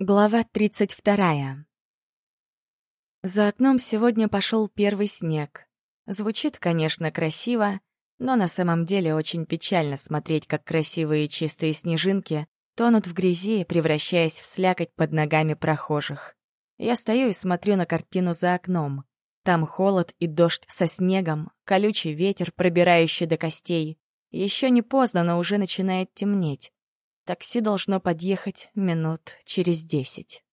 Глава 32. За окном сегодня пошел первый снег. Звучит, конечно, красиво, но на самом деле очень печально смотреть, как красивые чистые снежинки тонут в грязи, превращаясь в слякоть под ногами прохожих. Я стою и смотрю на картину за окном. Там холод и дождь со снегом, колючий ветер, пробирающий до костей. Еще не поздно, но уже начинает темнеть. Такси должно подъехать минут через десять.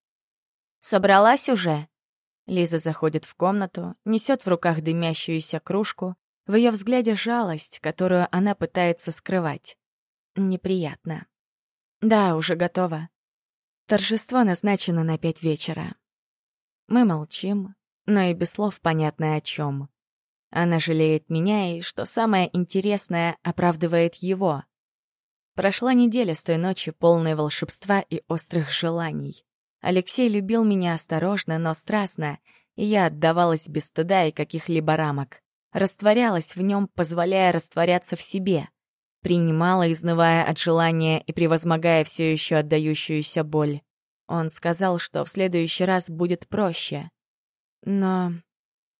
«Собралась уже?» Лиза заходит в комнату, несет в руках дымящуюся кружку, в ее взгляде жалость, которую она пытается скрывать. Неприятно. «Да, уже готово. Торжество назначено на пять вечера. Мы молчим, но и без слов понятно о чем. Она жалеет меня и, что самое интересное, оправдывает его — Прошла неделя с той ночи, полной волшебства и острых желаний. Алексей любил меня осторожно, но страстно, и я отдавалась без стыда и каких-либо рамок. Растворялась в нем, позволяя растворяться в себе. Принимала, изнывая от желания и превозмогая все еще отдающуюся боль. Он сказал, что в следующий раз будет проще. Но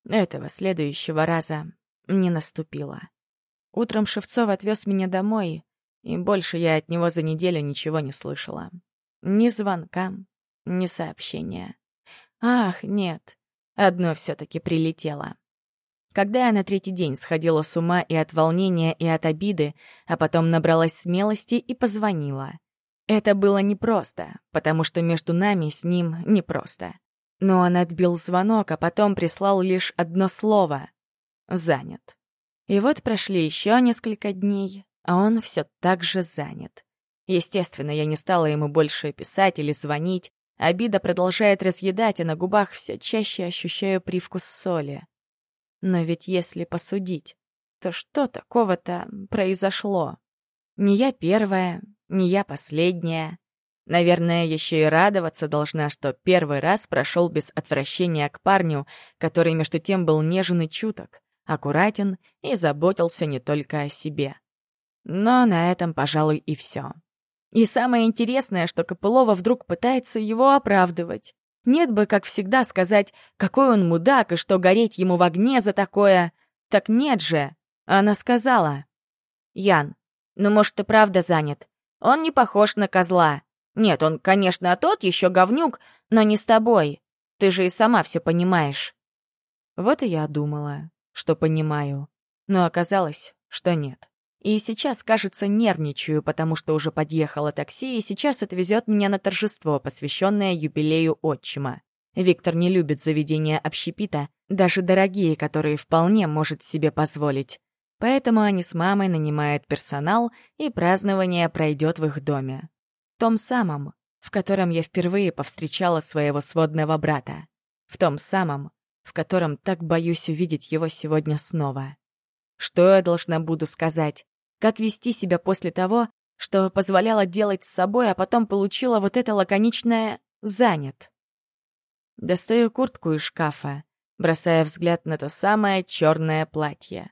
этого следующего раза не наступило. Утром Шевцов отвез меня домой, и больше я от него за неделю ничего не слышала. Ни звонка, ни сообщения. Ах, нет, одно все-таки прилетело. Когда я на третий день сходила с ума и от волнения, и от обиды, а потом набралась смелости и позвонила. Это было непросто, потому что между нами с ним непросто. Но он отбил звонок, а потом прислал лишь одно слово — «занят». И вот прошли еще несколько дней, а он все так же занят. Естественно, я не стала ему больше писать или звонить. Обида продолжает разъедать, и на губах все чаще ощущаю привкус соли. Но ведь если посудить, то что такого-то произошло? Не я первая, не я последняя. Наверное, еще и радоваться должна, что первый раз прошел без отвращения к парню, который между тем был нежен и чуток, аккуратен и заботился не только о себе. Но на этом, пожалуй, и все. И самое интересное, что Копылова вдруг пытается его оправдывать. Нет бы, как всегда, сказать, какой он мудак и что гореть ему в огне за такое. Так нет же. Она сказала. Ян, ну может ты правда занят? Он не похож на козла. Нет, он, конечно, тот еще говнюк, но не с тобой. Ты же и сама все понимаешь. Вот и я думала, что понимаю. Но оказалось, что нет. И сейчас, кажется, нервничаю, потому что уже подъехало такси, и сейчас отвезет меня на торжество, посвященное юбилею отчима. Виктор не любит заведения общепита, даже дорогие, которые вполне может себе позволить. Поэтому они с мамой нанимают персонал, и празднование пройдет в их доме. Том самом, в котором я впервые повстречала своего сводного брата. В том самом, в котором так боюсь увидеть его сегодня снова. Что я должна буду сказать? как вести себя после того, что позволяла делать с собой, а потом получила вот это лаконичное «занят». Достаю куртку из шкафа, бросая взгляд на то самое черное платье.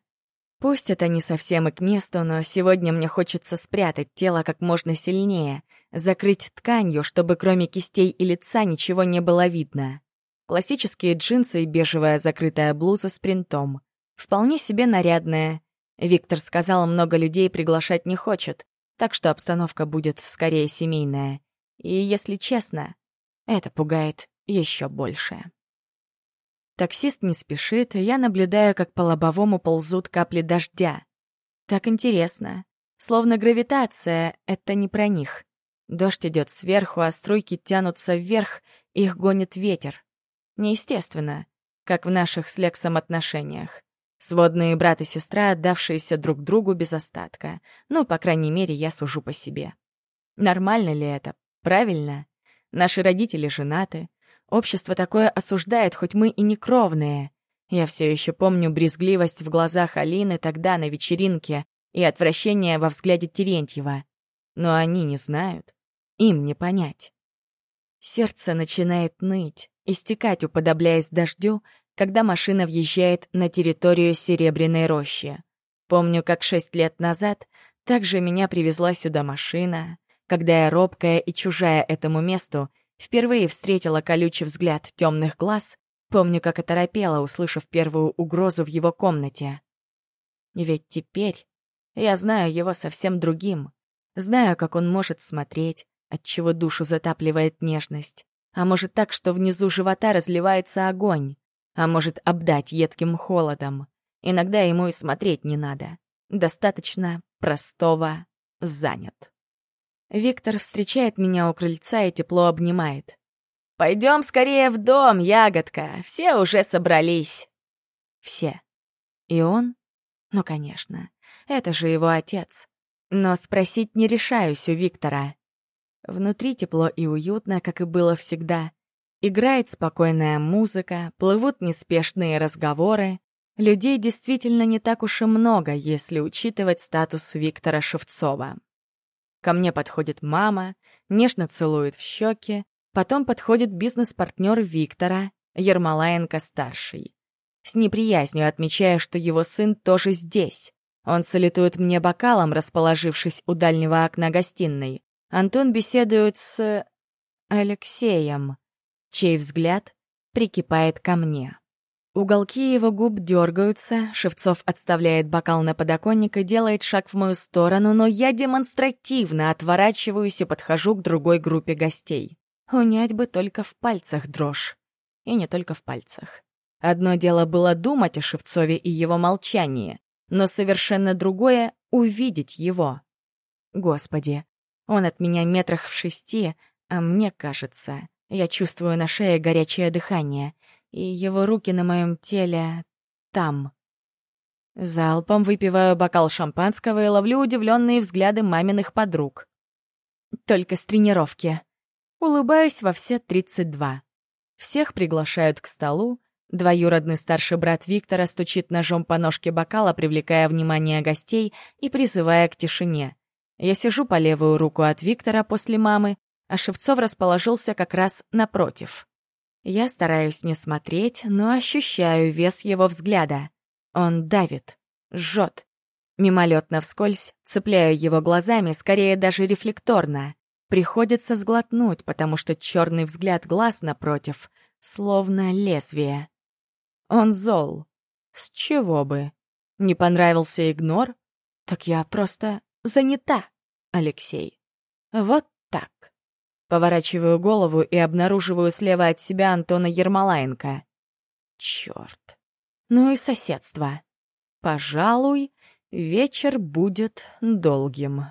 Пусть это не совсем и к месту, но сегодня мне хочется спрятать тело как можно сильнее, закрыть тканью, чтобы кроме кистей и лица ничего не было видно. Классические джинсы и бежевая закрытая блуза с принтом. Вполне себе нарядная, Виктор сказал, много людей приглашать не хочет, так что обстановка будет скорее семейная. И, если честно, это пугает еще больше. Таксист не спешит, я наблюдаю, как по лобовому ползут капли дождя. Так интересно. Словно гравитация — это не про них. Дождь идет сверху, а струйки тянутся вверх, их гонит ветер. Неестественно, как в наших с Лексом отношениях. Сводные брат и сестра, отдавшиеся друг другу без остатка. Ну, по крайней мере, я сужу по себе. Нормально ли это? Правильно? Наши родители женаты. Общество такое осуждает, хоть мы и не кровные. Я все еще помню брезгливость в глазах Алины тогда на вечеринке и отвращение во взгляде Терентьева. Но они не знают. Им не понять. Сердце начинает ныть, истекать, уподобляясь дождю, когда машина въезжает на территорию Серебряной рощи. Помню, как шесть лет назад также меня привезла сюда машина, когда я, робкая и чужая этому месту, впервые встретила колючий взгляд темных глаз, помню, как оторопела, услышав первую угрозу в его комнате. Ведь теперь я знаю его совсем другим, знаю, как он может смотреть, отчего душу затапливает нежность, а может так, что внизу живота разливается огонь. А может, обдать едким холодом. Иногда ему и смотреть не надо. Достаточно простого «занят». Виктор встречает меня у крыльца и тепло обнимает. «Пойдем скорее в дом, ягодка! Все уже собрались!» «Все. И он? Ну, конечно. Это же его отец. Но спросить не решаюсь у Виктора. Внутри тепло и уютно, как и было всегда. Играет спокойная музыка, плывут неспешные разговоры. Людей действительно не так уж и много, если учитывать статус Виктора Шевцова. Ко мне подходит мама, нежно целует в щеки, потом подходит бизнес-партнер Виктора, Ермолаенко-старший. С неприязнью отмечаю, что его сын тоже здесь. Он салютует мне бокалом, расположившись у дальнего окна гостиной. Антон беседует с... Алексеем чей взгляд прикипает ко мне. Уголки его губ дергаются, Шевцов отставляет бокал на подоконник и делает шаг в мою сторону, но я демонстративно отворачиваюсь и подхожу к другой группе гостей. Унять бы только в пальцах дрожь. И не только в пальцах. Одно дело было думать о Шевцове и его молчании, но совершенно другое — увидеть его. Господи, он от меня метрах в шести, а мне кажется, я чувствую на шее горячее дыхание, и его руки на моем теле там. Залпом выпиваю бокал шампанского и ловлю удивленные взгляды маминых подруг. Только с тренировки. Улыбаюсь во все 32. Всех приглашают к столу. Двоюродный старший брат Виктора стучит ножом по ножке бокала, привлекая внимание гостей и призывая к тишине. Я сижу по левую руку от Виктора после мамы, а Шевцов расположился как раз напротив. Я стараюсь не смотреть, но ощущаю вес его взгляда. Он давит, жжет. Мимолетно вскользь цепляю его глазами, скорее даже рефлекторно. Приходится сглотнуть, потому что черный взгляд глаз напротив, словно лезвие. Он зол. С чего бы? Не понравился игнор? Так я просто занята, Алексей. Вот Поворачиваю голову и обнаруживаю слева от себя Антона Ермолаенко. Черт. Ну и соседство. Пожалуй, вечер будет долгим.